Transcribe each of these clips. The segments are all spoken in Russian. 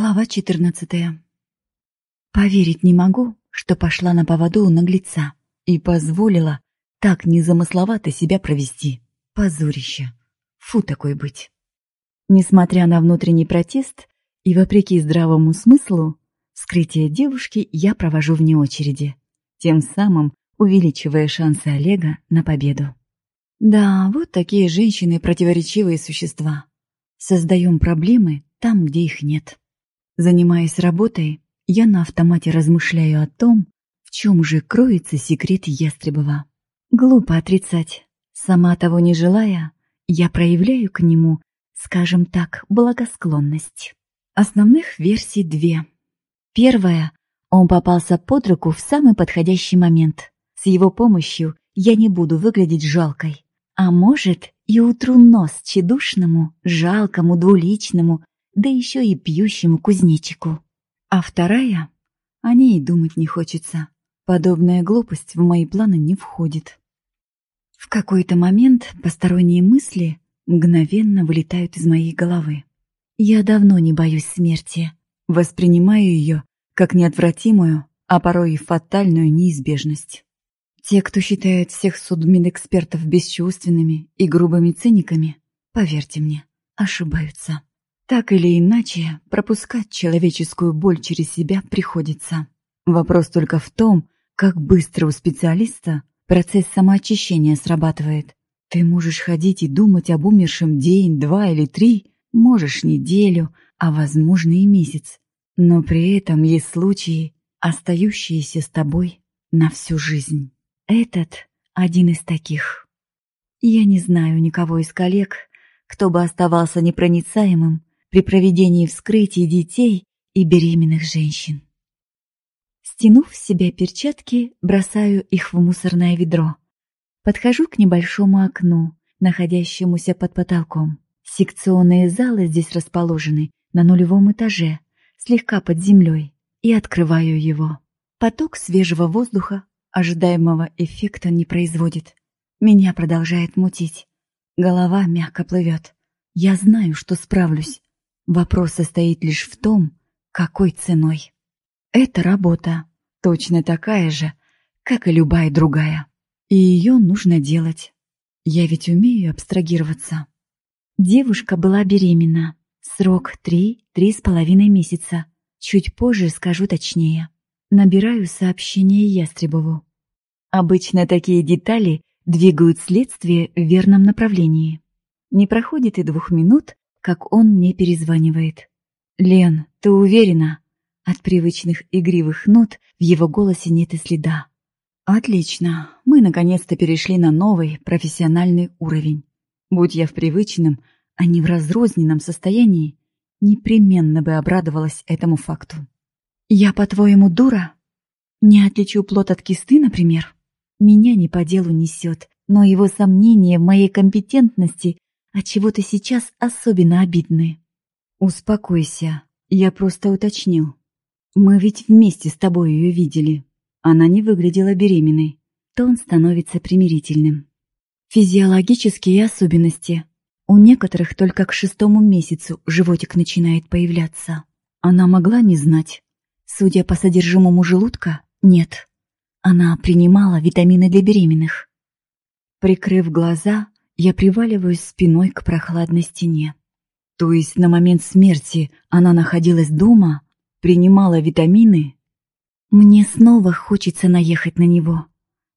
Глава 14. Поверить не могу, что пошла на поводу у наглеца и позволила так незамысловато себя провести. Позорище. Фу такой быть. Несмотря на внутренний протест и вопреки здравому смыслу, скрытие девушки я провожу вне очереди, тем самым увеличивая шансы Олега на победу. Да, вот такие женщины противоречивые существа. Создаем проблемы там, где их нет. Занимаясь работой, я на автомате размышляю о том, в чем же кроется секрет Ястребова. Глупо отрицать. Сама того не желая, я проявляю к нему, скажем так, благосклонность. Основных версий две. Первая — он попался под руку в самый подходящий момент. С его помощью я не буду выглядеть жалкой. А может, и утру нос тщедушному, жалкому, двуличному, да еще и пьющему кузнечику. А вторая? О ней думать не хочется. Подобная глупость в мои планы не входит. В какой-то момент посторонние мысли мгновенно вылетают из моей головы. Я давно не боюсь смерти. Воспринимаю ее как неотвратимую, а порой и фатальную неизбежность. Те, кто считает всех судмедэкспертов бесчувственными и грубыми циниками, поверьте мне, ошибаются. Так или иначе, пропускать человеческую боль через себя приходится. Вопрос только в том, как быстро у специалиста процесс самоочищения срабатывает. Ты можешь ходить и думать об умершем день, два или три, можешь неделю, а возможно и месяц. Но при этом есть случаи, остающиеся с тобой на всю жизнь. Этот один из таких. Я не знаю никого из коллег, кто бы оставался непроницаемым при проведении вскрытий детей и беременных женщин. Стянув с себя перчатки, бросаю их в мусорное ведро. Подхожу к небольшому окну, находящемуся под потолком. Секционные залы здесь расположены на нулевом этаже, слегка под землей, и открываю его. Поток свежего воздуха ожидаемого эффекта не производит. Меня продолжает мутить. Голова мягко плывет. Я знаю, что справлюсь. Вопрос состоит лишь в том, какой ценой. Это работа, точно такая же, как и любая другая. И ее нужно делать. Я ведь умею абстрагироваться. Девушка была беременна. Срок три-три с половиной месяца. Чуть позже скажу точнее. Набираю сообщение Ястребову. Обычно такие детали двигают следствие в верном направлении. Не проходит и двух минут, как он мне перезванивает. «Лен, ты уверена?» От привычных игривых нот в его голосе нет и следа. «Отлично. Мы наконец-то перешли на новый профессиональный уровень. Будь я в привычном, а не в разрозненном состоянии, непременно бы обрадовалась этому факту. Я, по-твоему, дура? Не отличу плод от кисты, например? Меня не по делу несет, но его сомнения в моей компетентности а чего-то сейчас особенно обидны. Успокойся, я просто уточнил. Мы ведь вместе с тобой ее видели. Она не выглядела беременной. Тон становится примирительным. Физиологические особенности. У некоторых только к шестому месяцу животик начинает появляться. Она могла не знать. Судя по содержимому желудка, нет. Она принимала витамины для беременных. Прикрыв глаза, я приваливаюсь спиной к прохладной стене. То есть на момент смерти она находилась дома, принимала витамины? Мне снова хочется наехать на него.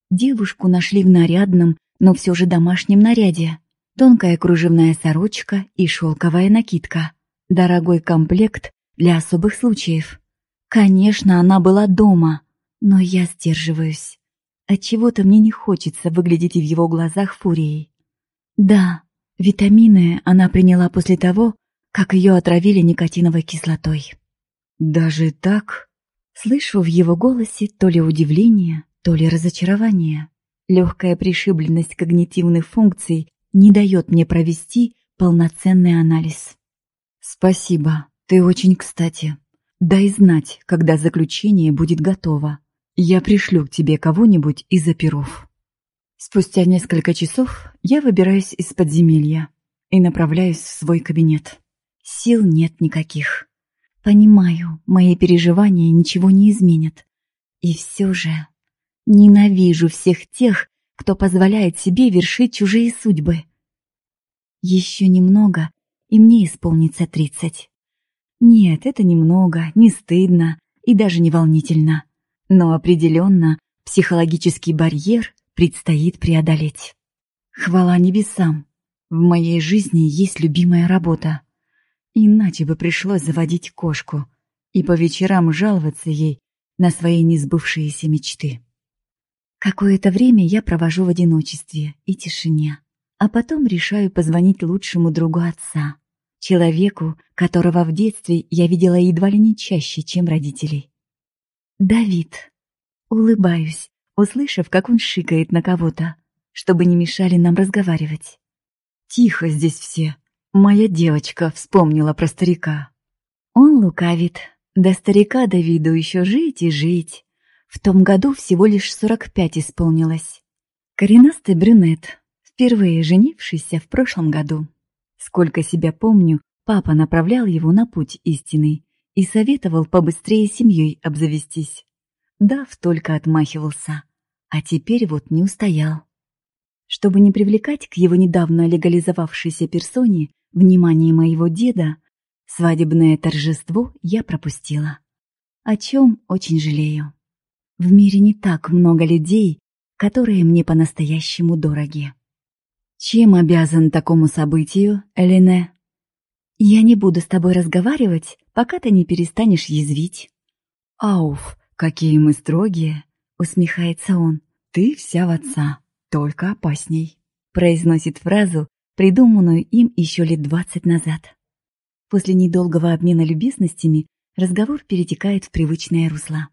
Девушку нашли в нарядном, но все же домашнем наряде. Тонкая кружевная сорочка и шелковая накидка. Дорогой комплект для особых случаев. Конечно, она была дома, но я сдерживаюсь. Отчего-то мне не хочется выглядеть в его глазах фурией. Да, витамины она приняла после того, как ее отравили никотиновой кислотой. Даже так? Слышу в его голосе то ли удивление, то ли разочарование. Легкая пришибленность когнитивных функций не дает мне провести полноценный анализ. Спасибо, ты очень кстати. Дай знать, когда заключение будет готово. Я пришлю к тебе кого-нибудь из оперов. Спустя несколько часов я выбираюсь из подземелья и направляюсь в свой кабинет. Сил нет никаких. Понимаю, мои переживания ничего не изменят. И все же ненавижу всех тех, кто позволяет себе вершить чужие судьбы. Еще немного, и мне исполнится тридцать. Нет, это немного, не стыдно и даже не волнительно. Но определенно психологический барьер предстоит преодолеть. Хвала небесам, в моей жизни есть любимая работа. Иначе бы пришлось заводить кошку и по вечерам жаловаться ей на свои несбывшиеся мечты. Какое-то время я провожу в одиночестве и тишине, а потом решаю позвонить лучшему другу отца, человеку, которого в детстве я видела едва ли не чаще, чем родителей. Давид. Улыбаюсь, услышав, как он шикает на кого-то, чтобы не мешали нам разговаривать. Тихо здесь все, Моя девочка вспомнила про старика. Он лукавит. До старика Давиду еще жить и жить. В том году всего лишь сорок пять исполнилось. Коренастый брюнет, впервые женившийся в прошлом году. Сколько себя помню, папа направлял его на путь истинный и советовал побыстрее семьей обзавестись. Дав только отмахивался, а теперь вот не устоял. Чтобы не привлекать к его недавно легализовавшейся персоне Внимание моего деда, свадебное торжество я пропустила. О чем очень жалею. В мире не так много людей, которые мне по-настоящему дороги. Чем обязан такому событию, Элене? Я не буду с тобой разговаривать, пока ты не перестанешь язвить. Ауф, какие мы строгие, усмехается он. Ты вся в отца, только опасней. Произносит фразу, придуманную им еще лет двадцать назад. После недолгого обмена любезностями разговор перетекает в привычное русло.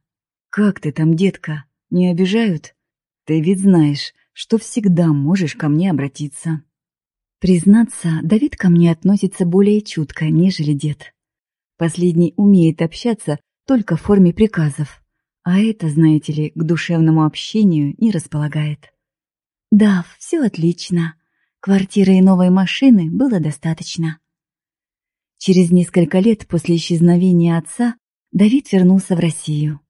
«Как ты там, детка? Не обижают? Ты ведь знаешь, что всегда можешь ко мне обратиться». Признаться, Давид ко мне относится более чутко, нежели дед. Последний умеет общаться только в форме приказов, а это, знаете ли, к душевному общению не располагает. «Да, все отлично», Квартиры и новой машины было достаточно. Через несколько лет после исчезновения отца Давид вернулся в Россию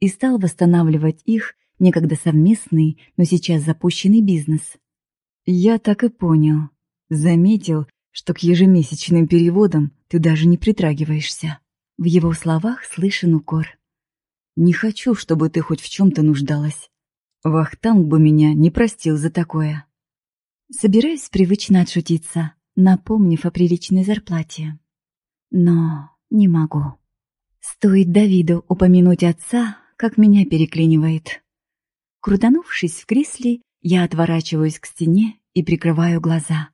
и стал восстанавливать их некогда совместный, но сейчас запущенный бизнес. Я так и понял. Заметил, что к ежемесячным переводам ты даже не притрагиваешься. В его словах слышен укор. Не хочу, чтобы ты хоть в чем-то нуждалась. Вахтанг бы меня не простил за такое. Собираюсь привычно отшутиться, напомнив о приличной зарплате. Но не могу. Стоит Давиду упомянуть отца, как меня переклинивает. Крутанувшись в кресле, я отворачиваюсь к стене и прикрываю глаза.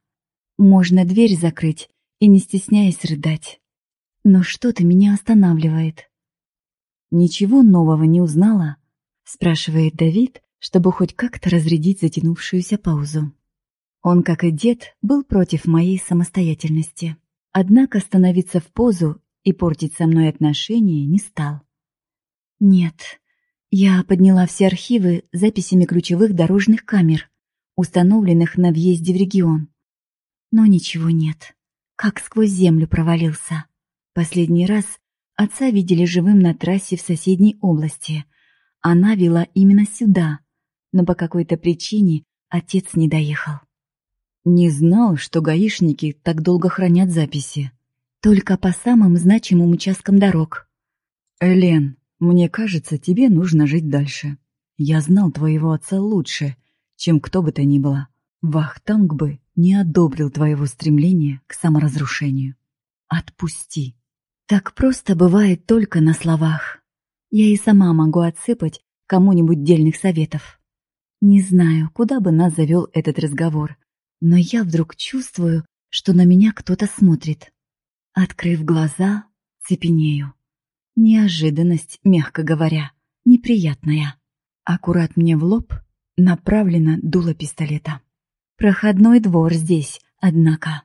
Можно дверь закрыть и не стесняясь рыдать. Но что-то меня останавливает. «Ничего нового не узнала?» — спрашивает Давид, чтобы хоть как-то разрядить затянувшуюся паузу. Он, как и дед, был против моей самостоятельности. Однако становиться в позу и портить со мной отношения не стал. Нет, я подняла все архивы записями ключевых дорожных камер, установленных на въезде в регион. Но ничего нет. Как сквозь землю провалился. Последний раз отца видели живым на трассе в соседней области. Она вела именно сюда, но по какой-то причине отец не доехал. Не знал, что гаишники так долго хранят записи. Только по самым значимым участкам дорог. Элен, мне кажется, тебе нужно жить дальше. Я знал твоего отца лучше, чем кто бы то ни было. Вахтанг бы не одобрил твоего стремления к саморазрушению. Отпусти. Так просто бывает только на словах. Я и сама могу отсыпать кому-нибудь дельных советов. Не знаю, куда бы нас завел этот разговор, но я вдруг чувствую, что на меня кто-то смотрит. Открыв глаза, цепенею. Неожиданность, мягко говоря, неприятная. Аккурат мне в лоб направлено дуло пистолета. Проходной двор здесь, однако.